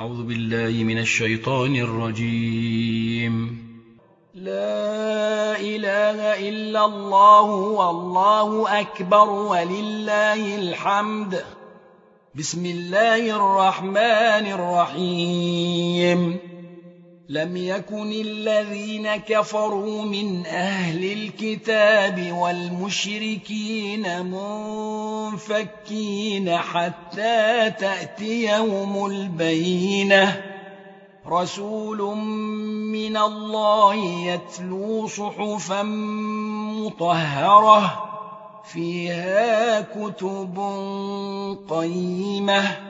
أعوذ بالله من الشيطان الرجيم. لا إله إلا الله والله أكبر ولله الحمد. بسم الله الرحمن الرحيم. لم يكن الذين كفروا من أهل الكتاب والمشركين منفكين حتى تأتيهم البينة. رسول من الله يتلو صحفا مطهرة فيها كتب قيمة.